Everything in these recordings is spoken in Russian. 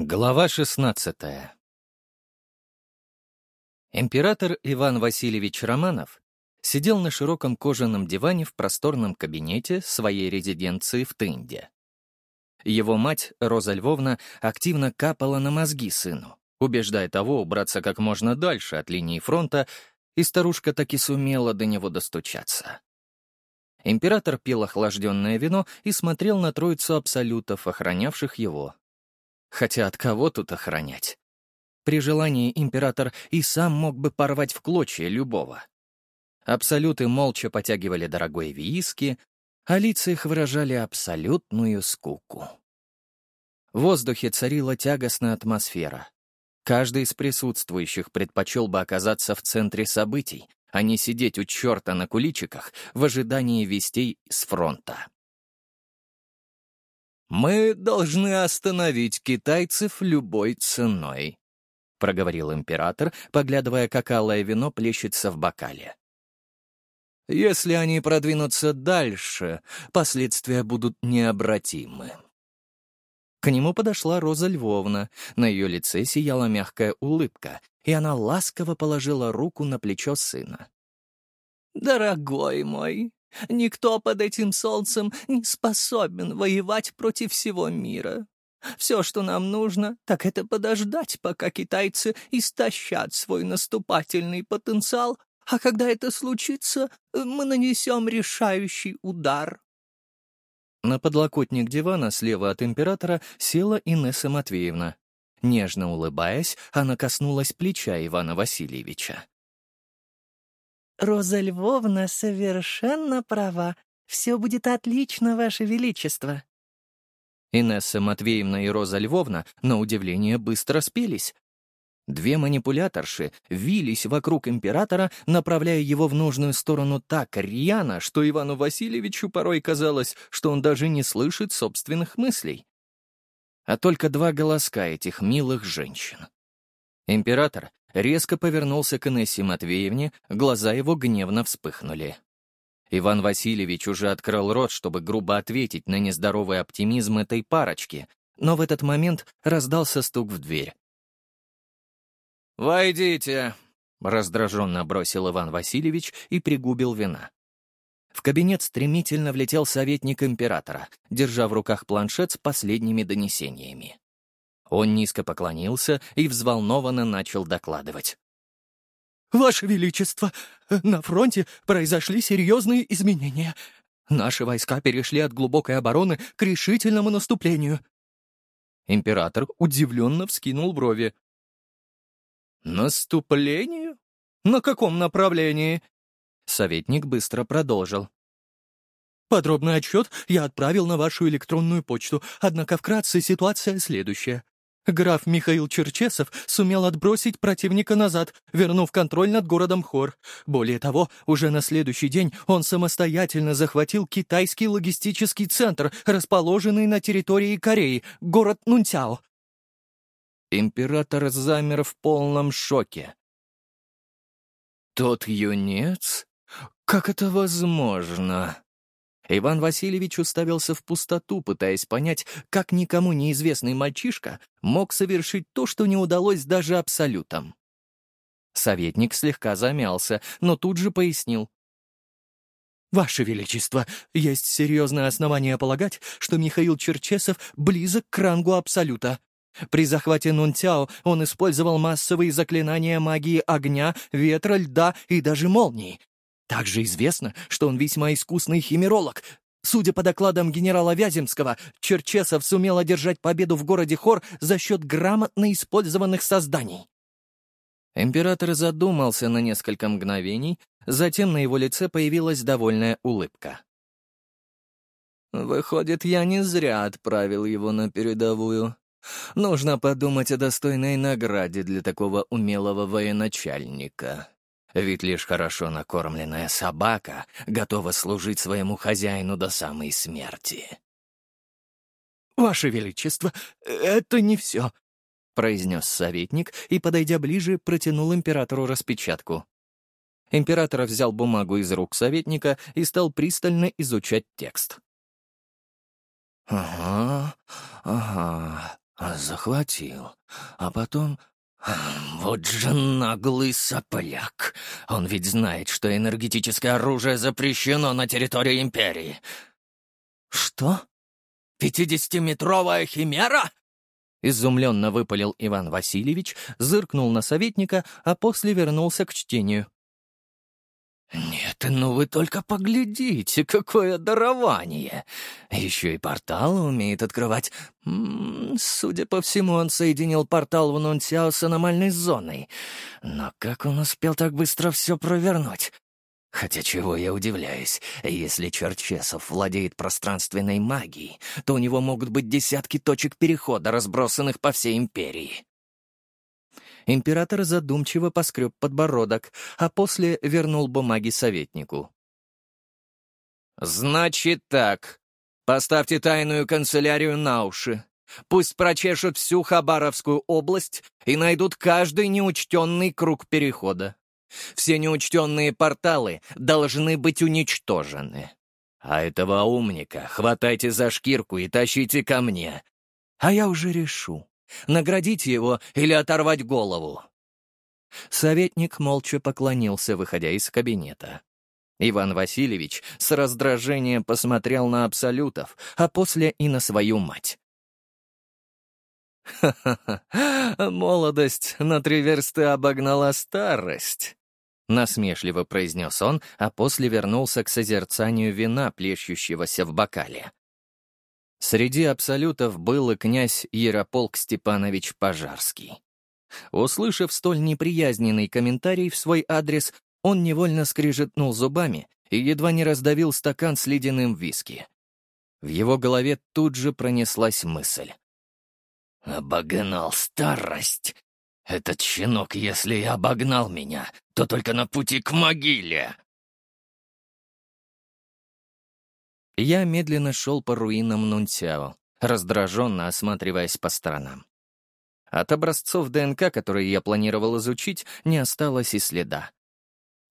Глава 16 Император Иван Васильевич Романов сидел на широком кожаном диване в просторном кабинете своей резиденции в Тынде. Его мать, Роза Львовна, активно капала на мозги сыну, убеждая того убраться как можно дальше от линии фронта, и старушка таки сумела до него достучаться. Император пил охлажденное вино и смотрел на троицу абсолютов, охранявших его, Хотя от кого тут охранять? При желании император и сам мог бы порвать в клочья любого. Абсолюты молча потягивали дорогой виски, а лица их выражали абсолютную скуку. В воздухе царила тягостная атмосфера. Каждый из присутствующих предпочел бы оказаться в центре событий, а не сидеть у черта на куличиках в ожидании вестей с фронта. «Мы должны остановить китайцев любой ценой», — проговорил император, поглядывая, как алое вино плещется в бокале. «Если они продвинутся дальше, последствия будут необратимы». К нему подошла Роза Львовна, на ее лице сияла мягкая улыбка, и она ласково положила руку на плечо сына. «Дорогой мой, Никто под этим солнцем не способен воевать против всего мира. Все, что нам нужно, так это подождать, пока китайцы истощат свой наступательный потенциал, а когда это случится, мы нанесем решающий удар. На подлокотник дивана слева от императора села Инесса Матвеевна. Нежно улыбаясь, она коснулась плеча Ивана Васильевича. «Роза Львовна совершенно права. Все будет отлично, Ваше Величество». Инесса Матвеевна и Роза Львовна, на удивление, быстро спелись. Две манипуляторши вились вокруг императора, направляя его в нужную сторону так рьяно, что Ивану Васильевичу порой казалось, что он даже не слышит собственных мыслей. А только два голоска этих милых женщин. Император резко повернулся к Инессе Матвеевне, глаза его гневно вспыхнули. Иван Васильевич уже открыл рот, чтобы грубо ответить на нездоровый оптимизм этой парочки, но в этот момент раздался стук в дверь. «Войдите!» — раздраженно бросил Иван Васильевич и пригубил вина. В кабинет стремительно влетел советник императора, держа в руках планшет с последними донесениями. Он низко поклонился и взволнованно начал докладывать. «Ваше Величество, на фронте произошли серьезные изменения. Наши войска перешли от глубокой обороны к решительному наступлению». Император удивленно вскинул брови. «Наступлению? На каком направлении?» Советник быстро продолжил. Подробный отчет я отправил на вашу электронную почту, однако вкратце ситуация следующая. Граф Михаил Черчесов сумел отбросить противника назад, вернув контроль над городом Хор. Более того, уже на следующий день он самостоятельно захватил китайский логистический центр, расположенный на территории Кореи, город Нунцяо. Император замер в полном шоке. «Тот юнец? Как это возможно?» Иван Васильевич уставился в пустоту, пытаясь понять, как никому неизвестный мальчишка мог совершить то, что не удалось даже абсолютам. Советник слегка замялся, но тут же пояснил. «Ваше Величество, есть серьезное основание полагать, что Михаил Черчесов близок к рангу Абсолюта. При захвате Нунтяо он использовал массовые заклинания магии огня, ветра, льда и даже молнии, также известно, что он весьма искусный химеролог. Судя по докладам генерала Вяземского, Черчесов сумел одержать победу в городе Хор за счет грамотно использованных созданий. Император задумался на несколько мгновений, затем на его лице появилась довольная улыбка. «Выходит, я не зря отправил его на передовую. Нужно подумать о достойной награде для такого умелого военачальника». Ведь лишь хорошо накормленная собака готова служить своему хозяину до самой смерти. «Ваше Величество, это не все», — произнес советник и, подойдя ближе, протянул императору распечатку. Император взял бумагу из рук советника и стал пристально изучать текст. «Ага, ага, Захватил. А потом... Вот же наглый сопляк. Он ведь знает, что энергетическое оружие запрещено на территории Империи. Что? Пятидесятиметровая химера? Изумленно выпалил Иван Васильевич, зыркнул на советника, а после вернулся к чтению. «Нет, ну вы только поглядите, какое дарование! Еще и портал умеет открывать. М -м, судя по всему, он соединил портал в Нунтиао с аномальной зоной. Но как он успел так быстро все провернуть? Хотя чего я удивляюсь, если Черчесов владеет пространственной магией, то у него могут быть десятки точек перехода, разбросанных по всей империи. Император задумчиво поскреб подбородок, а после вернул бумаги советнику. «Значит так. Поставьте тайную канцелярию на уши. Пусть прочешут всю Хабаровскую область и найдут каждый неучтенный круг перехода. Все неучтенные порталы должны быть уничтожены. А этого умника хватайте за шкирку и тащите ко мне. А я уже решу, Наградить его или оторвать голову?» Советник молча поклонился, выходя из кабинета. Иван Васильевич с раздражением посмотрел на Абсолютов, а после и на свою мать. «Ха-ха-ха! Молодость на три обогнала старость!» Насмешливо произнес он, а после вернулся к созерцанию вина, плещущегося в бокале. Среди абсолютов был и князь Ярополк Степанович Пожарский. Услышав столь неприязненный комментарий в свой адрес, он невольно скрижетнул зубами и едва не раздавил стакан с ледяным виски. В его голове тут же пронеслась мысль. «Обогнал старость! Этот щенок, если и обогнал меня, то только на пути к могиле!» Я медленно шел по руинам Нунтяо, раздраженно осматриваясь по сторонам. От образцов ДНК, которые я планировал изучить, не осталось и следа.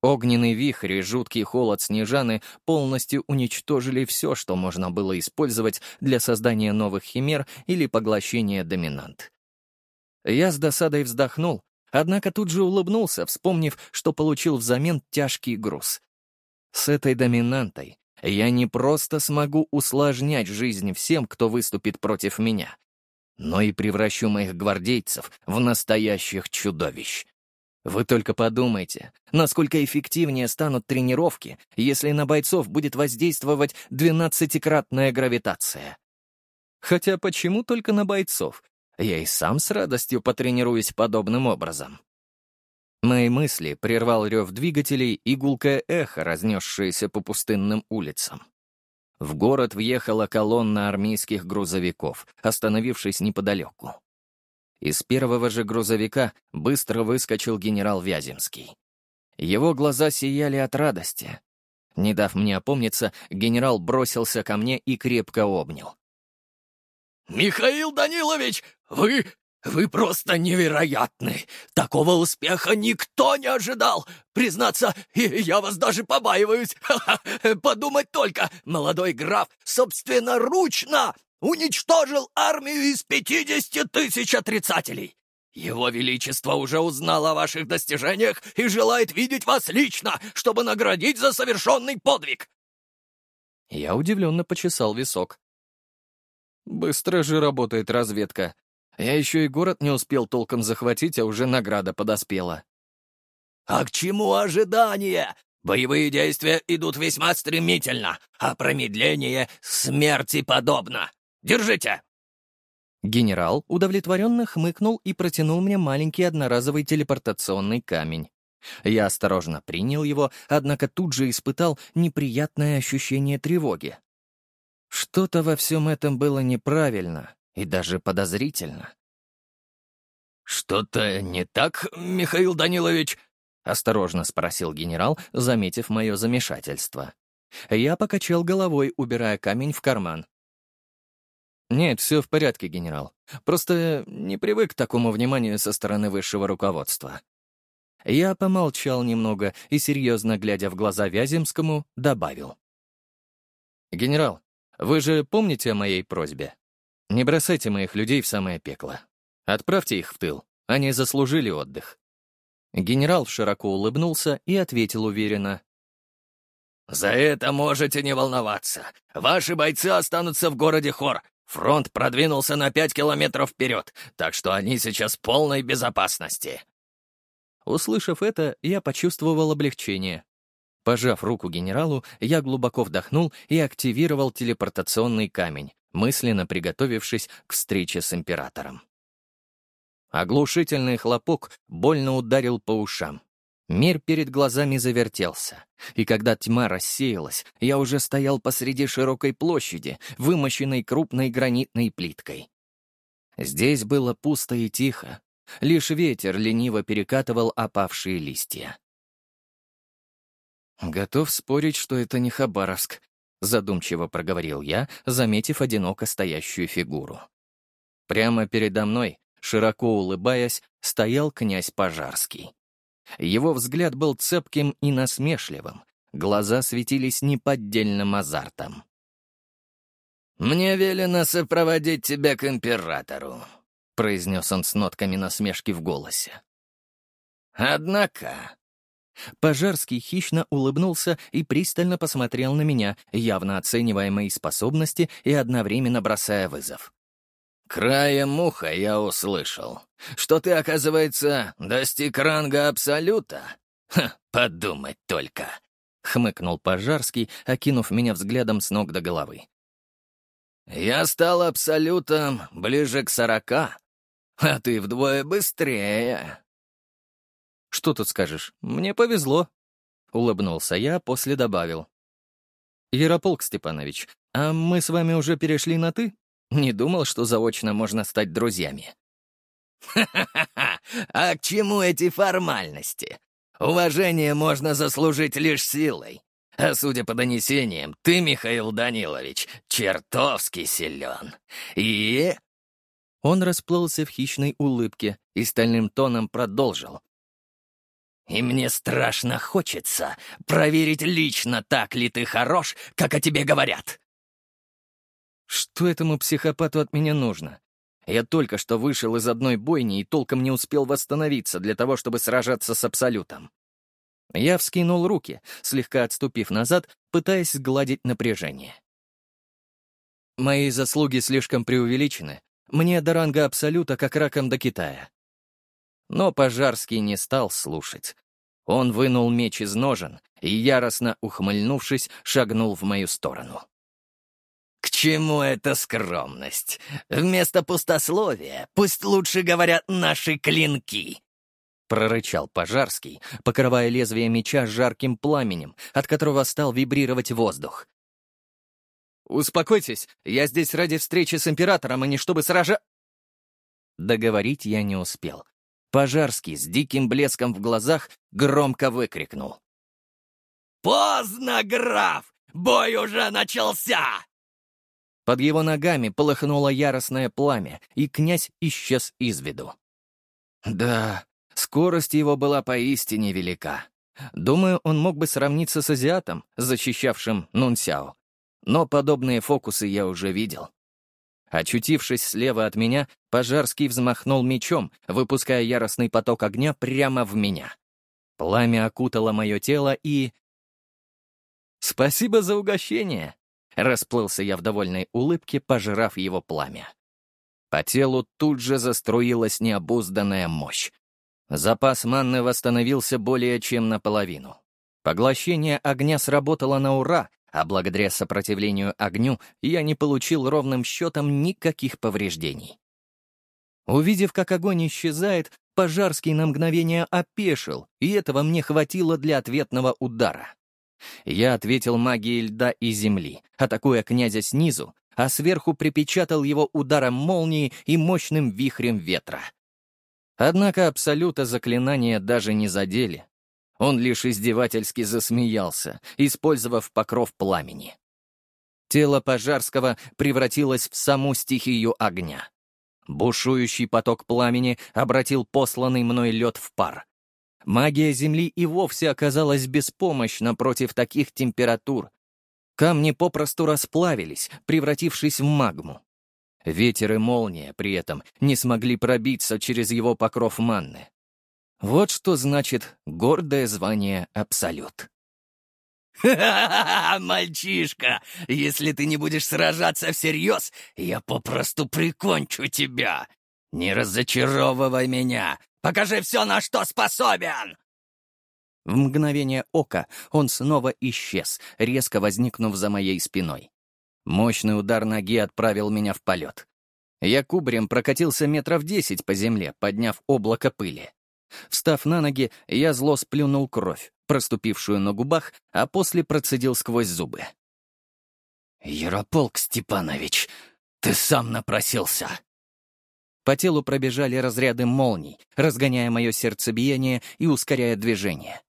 Огненный вихрь и жуткий холод Снежаны полностью уничтожили все, что можно было использовать для создания новых химер или поглощения доминант. Я с досадой вздохнул, однако тут же улыбнулся, вспомнив, что получил взамен тяжкий груз. С этой доминантой я не просто смогу усложнять жизнь всем, кто выступит против меня, но и превращу моих гвардейцев в настоящих чудовищ. Вы только подумайте, насколько эффективнее станут тренировки, если на бойцов будет воздействовать двенадцатикратная гравитация. Хотя почему только на бойцов? Я и сам с радостью потренируюсь подобным образом. Мои мысли прервал рев двигателей и гулкое эхо, разнесшееся по пустынным улицам. В город въехала колонна армейских грузовиков, остановившись неподалеку. Из первого же грузовика быстро выскочил генерал Вяземский. Его глаза сияли от радости. Не дав мне опомниться, генерал бросился ко мне и крепко обнял. «Михаил Данилович, вы «Вы просто невероятны! Такого успеха никто не ожидал! Признаться, я вас даже побаиваюсь! Ха -ха, подумать только, молодой граф собственноручно уничтожил армию из 50 тысяч отрицателей! Его Величество уже узнал о ваших достижениях и желает видеть вас лично, чтобы наградить за совершенный подвиг!» Я удивленно почесал висок. «Быстро же работает разведка», я еще и город не успел толком захватить, а уже награда подоспела. «А к чему ожидание? Боевые действия идут весьма стремительно, а промедление смерти подобно. Держите!» Генерал удовлетворенно хмыкнул и протянул мне маленький одноразовый телепортационный камень. Я осторожно принял его, однако тут же испытал неприятное ощущение тревоги. Что-то во всем этом было неправильно, и даже подозрительно. «Что-то не так, Михаил Данилович?» — осторожно спросил генерал, заметив мое замешательство. Я покачал головой, убирая камень в карман. «Нет, все в порядке, генерал. Просто не привык к такому вниманию со стороны высшего руководства». Я помолчал немного и, серьезно глядя в глаза Вяземскому, добавил. «Генерал, вы же помните о моей просьбе? Не бросайте моих людей в самое пекло. Отправьте их в тыл. Они заслужили отдых». Генерал широко улыбнулся и ответил уверенно. «За это можете не волноваться. Ваши бойцы останутся в городе Хор. Фронт продвинулся на пять километров вперед, так что они сейчас в полной безопасности». Услышав это, я почувствовал облегчение. Пожав руку генералу, я глубоко вдохнул и активировал телепортационный камень, мысленно приготовившись к встрече с императором. Оглушительный хлопок больно ударил по ушам. Мир перед глазами завертелся, и когда тьма рассеялась, я уже стоял посреди широкой площади, вымощенной крупной гранитной плиткой. Здесь было пусто и тихо, лишь ветер лениво перекатывал опавшие листья. «Готов спорить, что это не Хабаровск», — задумчиво проговорил я, заметив одиноко стоящую фигуру. Прямо передо мной, широко улыбаясь, стоял князь Пожарский. Его взгляд был цепким и насмешливым, глаза светились неподдельным азартом. «Мне велено сопроводить тебя к императору», — произнес он с нотками насмешки в голосе. «Однако...» Пожарский хищно улыбнулся и пристально посмотрел на меня, явно оценивая мои способности и одновременно бросая вызов. Краем уха я услышал, что ты, оказывается, достиг ранга Абсолюта. Ха, подумать только. Хмыкнул Пожарский, окинув меня взглядом с ног до головы. Я стал Абсолютом ближе к сорока, а ты вдвое быстрее. Что тут скажешь? Мне повезло. Улыбнулся я, после добавил. Ярополк Степанович, а мы с вами уже перешли на «ты»? Не думал, что заочно можно стать друзьями. «Ха-ха-ха! А к чему эти формальности? Уважение можно заслужить лишь силой. А судя по донесениям, ты, Михаил Данилович, чертовски силен. И...» Он расплылся в хищной улыбке и стальным тоном продолжил. «И мне страшно хочется проверить лично, так ли ты хорош, как о тебе говорят. Что этому психопату от меня нужно? Я только что вышел из одной бойни и толком не успел восстановиться для того, чтобы сражаться с Абсолютом. Я вскинул руки, слегка отступив назад, пытаясь сгладить напряжение. Мои заслуги слишком преувеличены. Мне до ранга Абсолюта как раком до Китая. Но Пожарский не стал слушать. Он вынул меч из ножен и, яростно ухмыльнувшись, шагнул в мою сторону. К чему эта скромность? Вместо пустословия пусть лучше говорят наши клинки. Прорычал Пожарский, покрывая лезвие меча жарким пламенем, от которого стал вибрировать воздух. «Успокойтесь, я здесь ради встречи с императором, а не чтобы сража...» Договорить я не успел. Пожарский с диким блеском в глазах громко выкрикнул. «Поздно, граф! Бой уже начался!» Под его ногами полыхнуло яростное пламя, и князь исчез из виду. Да, скорость его была поистине велика. Думаю, он мог бы сравниться с азиатом, защищавшим Нунсяо. Но подобные фокусы я уже видел. Очутившись слева от меня, Пожарский взмахнул мечом, выпуская яростный поток огня прямо в меня. Пламя окутало мое тело и... «Спасибо за угощение!» Расплылся я в довольной улыбке, пожирав его пламя. По телу тут же заструилась необузданная мощь. Запас манны восстановился более чем наполовину. Поглощение огня сработало на ура, а благодаря сопротивлению огню я не получил ровным счетом никаких повреждений. Увидев, как огонь исчезает, Пожарский на мгновение опешил, и этого мне хватило для ответного удара. Я ответил магией льда и земли, атакуя князя снизу, а сверху припечатал его ударом молнии и мощным вихрем ветра. Однако абсолюта заклинания даже не задели. Он лишь издевательски засмеялся, использовав покров пламени. Тело Пожарского превратилось в саму стихию огня. Бушующий поток пламени обратил посланный мной лед в пар. Магия Земли и вовсе оказалась беспомощна против таких температур. Камни попросту расплавились, превратившись в магму. Ветер и молния при этом не смогли пробиться через его покров манны. Вот что значит гордое звание «Абсолют». «Ха-ха-ха, мальчишка! Если ты не будешь сражаться всерьез, я попросту прикончу тебя! Не разочаровывай меня! Покажи все, на что способен!» В мгновение ока он снова исчез, резко возникнув за моей спиной. Мощный удар ноги отправил меня в полет. Я кубарем прокатился метров десять по земле, подняв облако пыли. Встав на ноги, я зло сплюнул кровь, проступившую на губах, а после процедил сквозь зубы. «Ярополк Степанович, ты сам напросился!» По телу пробежали разряды молний, разгоняя мое сердцебиение и ускоряя движение.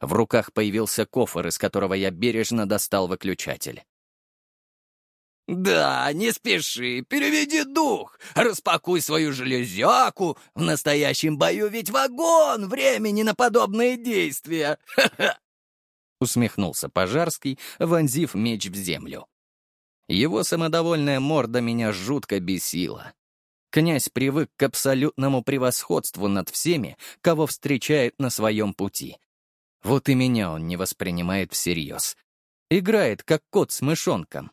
В руках появился кофр, из которого я бережно достал выключатель. «Да, не спеши, переведи дух, распакуй свою железяку. В настоящем бою ведь вагон времени на подобные действия!» Усмехнулся Пожарский, вонзив меч в землю. Его самодовольная морда меня жутко бесила. Князь привык к абсолютному превосходству над всеми, кого встречает на своем пути. Вот и меня он не воспринимает всерьез. Играет, как кот с мышонком.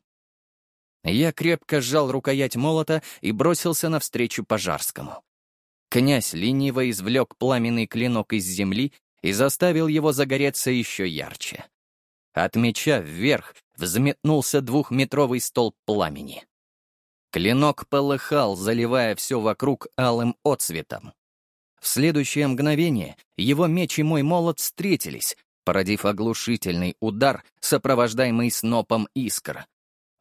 Я крепко сжал рукоять молота и бросился навстречу Пожарскому. Князь лениво извлек пламенный клинок из земли и заставил его загореться еще ярче. От меча вверх взметнулся двухметровый столб пламени. Клинок полыхал, заливая все вокруг алым отцветом. В следующее мгновение его меч и мой молот встретились, породив оглушительный удар, сопровождаемый снопом искр.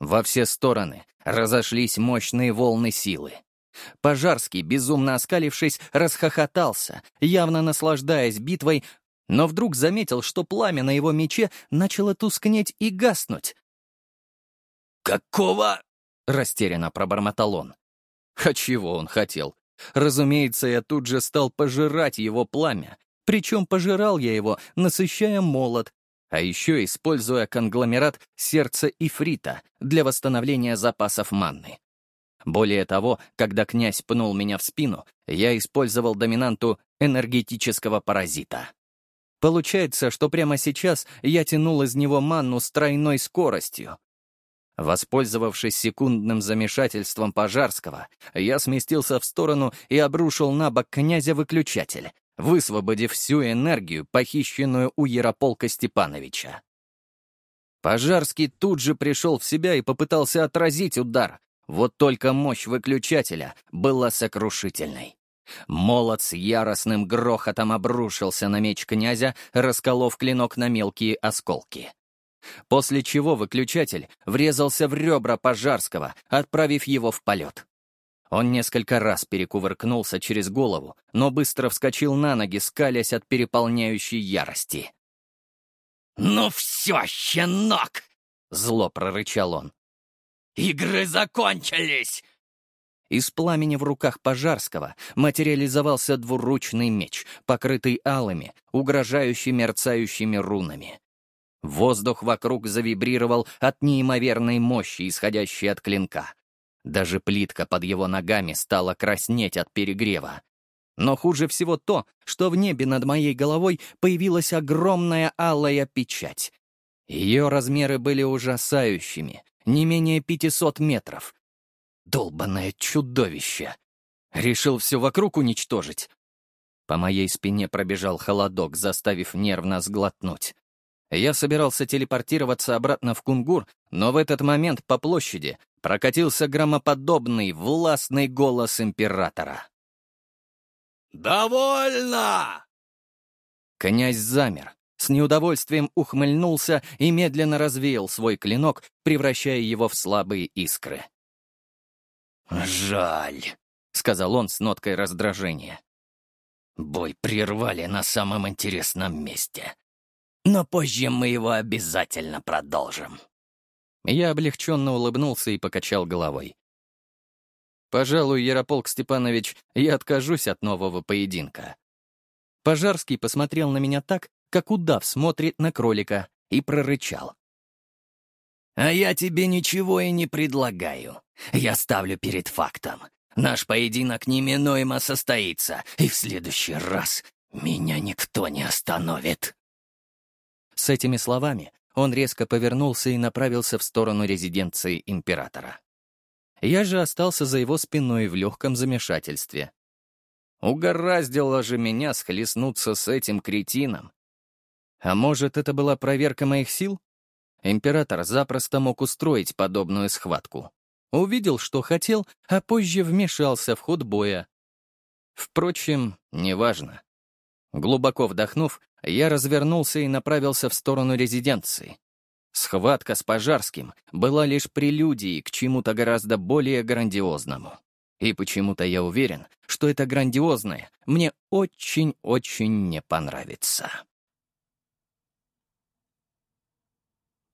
Во все стороны разошлись мощные волны силы. Пожарский, безумно оскалившись, расхохотался, явно наслаждаясь битвой, но вдруг заметил, что пламя на его мече начало тускнеть и гаснуть. «Какого?» — растерянно пробормотал он. А чего он хотел? Разумеется, я тут же стал пожирать его пламя, причем пожирал я его, насыщая молот, а еще используя конгломерат сердца ифрита для восстановления запасов манны. Более того, когда князь пнул меня в спину, я использовал доминанту энергетического паразита. Получается, что прямо сейчас я тянул из него манну с тройной скоростью. Воспользовавшись секундным замешательством Пожарского, я сместился в сторону и обрушил на бок князя выключатель, высвободив всю энергию, похищенную у Ярополка Степановича. Пожарский тут же пришел в себя и попытался отразить удар, вот только мощь выключателя была сокрушительной. Молот с яростным грохотом обрушился на меч князя, расколов клинок на мелкие осколки. После чего выключатель врезался в ребра Пожарского, отправив его в полет. Он несколько раз перекувыркнулся через голову, но быстро вскочил на ноги, скалясь от переполняющей ярости. «Ну все, щенок!» — зло прорычал он. «Игры закончились!» Из пламени в руках Пожарского материализовался двуручный меч, покрытый алыми, угрожающе мерцающими рунами. Воздух вокруг завибрировал от неимоверной мощи, исходящей от клинка. Даже плитка под его ногами стала краснеть от перегрева. Но хуже всего то, что в небе над моей головой появилась огромная алая печать. Ее размеры были ужасающими, не менее 500 метров. Долбанное чудовище! Решил все вокруг уничтожить. По моей спине пробежал холодок, заставив нервно сглотнуть. Я собирался телепортироваться обратно в Кунгур, но в этот момент по площади прокатился громоподобный, властный голос императора. «Довольно!» Князь замер, с неудовольствием ухмыльнулся и медленно развеял свой клинок, превращая его в слабые искры. «Жаль», — сказал он с ноткой раздражения. «Бой прервали на самом интересном месте. Но позже мы его обязательно продолжим». Я облегченно улыбнулся и покачал головой. «Пожалуй, Ярополк Степанович, я откажусь от нового поединка». Пожарский посмотрел на меня так, как удав смотрит на кролика, и прорычал. «А я тебе ничего и не предлагаю. Я ставлю перед фактом. Наш поединок неминуемо состоится, и в следующий раз меня никто не остановит». С этими словами он резко повернулся и направился в сторону резиденции императора. Я же остался за его спиной в легком замешательстве. Угораздило же меня схлестнуться с этим кретином. А может, это была проверка моих сил? Император запросто мог устроить подобную схватку. Увидел, что хотел, а позже вмешался в ход боя. Впрочем, неважно. Глубоко вдохнув, я развернулся и направился в сторону резиденции. Схватка с Пожарским была лишь прелюдией к чему-то гораздо более грандиозному. И почему-то я уверен, что это грандиозное мне очень-очень не понравится.